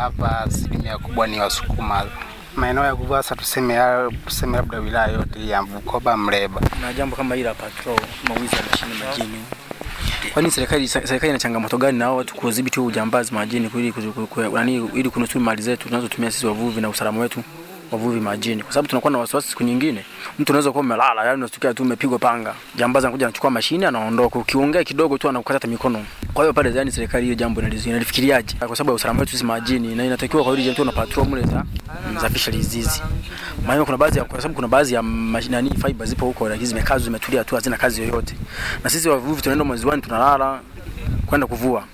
hapa asilimia kubwa ni Wasukuma. Maeneo ya Kuvasa tuseme tuseme labda wilaya yote ya Bukoba, Mleba. Na jambo kama hili la patrol, mawizi ya mashine majini, kwani serikali serikali ina changamoto gani na watu kudhibiti ujambazi majini ili kunusuru mali zetu tunazotumia sisi wavuvi na usalama wetu wavuvi majini, kwa sababu tunakuwa na wasiwasi. Siku nyingine mtu anaweza kuwa umelala, yani unasikia tu umepigwa panga, jambazi anakuja anachukua mashine anaondoka, ukiongea kidogo tu anakukata mikono. Kwa hiyo pale, yani serikali hiyo jambo inalifikiriaje? Kwa sababu ya usalama wetu sisi majini, na inatakiwa kwa hiyo jambo na patrol mle za mzafisha lizizi, maana kuna baadhi ya kwa sababu kuna baadhi ya mashinani fiber zipo huko, lakini zimekazwa zimetulia tu, hazina kazi yoyote, na sisi wavuvi tunaenda mweziwani tunalala kwenda kuvua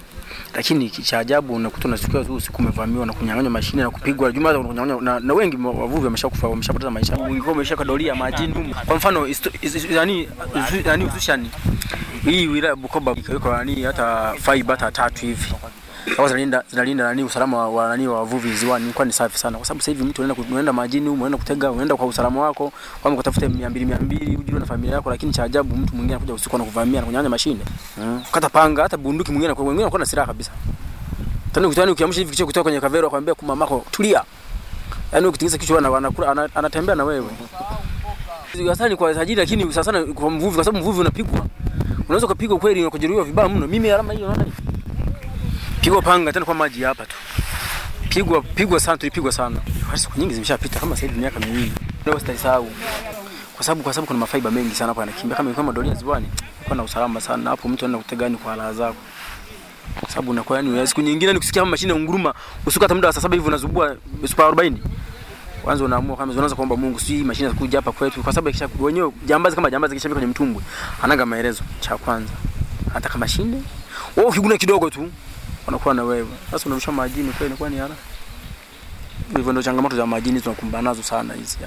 lakini cha ajabu unakuta unasikia tu usiku umevamiwa na kunyang'anywa mashine na kupigwa juma za kunyang'anywa na, na wengi wavuvi wameshakufa wameshapoteza maisha. Wengine wameshakadoria majini. Kwa mfano yani yani hususan hii wilaya Bukoba iko nani hata fiber hata tatu hivi. Sasa zinalinda zinalinda nani usalama wa nani wa wavuvi ziwani, kwa ni safi sana, kwa sababu sasa hivi mtu unaenda unaenda majini, unaenda kutega, unaenda kwa usalama wako, kwa mko tafute 200 200 ujue na familia yako, lakini cha ajabu mtu mwingine anakuja usiku anakuvamia na kunyanya mashine. Mm. kata panga, hata bunduki, mwingine kwa mwingine anakuwa na silaha kabisa. Tena ukitani ukiamsha hivi kichwa kutoka kwenye kavero, akwambia kwa mamako tulia, yani ukitingisa kichwa anakula anatembea na wewe. Sasa ni kwa tajiri, lakini sasa kwa mvuvi, kwa sababu mvuvi unapigwa, unaweza kupigwa kweli na kujeruhiwa vibaya mno. Mimi alama hiyo naona pigwa panga tena kwa maji hapa tu, pigwa pigwa sana, tulipigwa sana. Siku nyingi zimeshapita, kama sasa miaka miwili, leo sitasahau, kwa sababu kwa sababu kuna mafaiba mengi sana hapa yanakimbia, kama kama doria ziwani, kwa na usalama sana. Hapo, mtu anaenda kutegani kwa raha zako, kwa sababu unakuwa yani, siku nyingine nikusikia mashine nguruma usiku, hata muda wa saa saba hivi unazubua super 40 kwanza unaamua kama unaanza kuomba Mungu, si mashine zikuja hapa kwetu, kwa sababu kisha wenyewe jambazi kama jambazi kisha kwenye mtumbwi, anaga maelezo cha kwanza, hata kama mashine wewe ukiguna kidogo tu wanakuwa na wewe. Sasa unarusha majini kweli, inakuwa ni hivyo. Ndio changamoto za majini tunakumbana nazo sana hizi.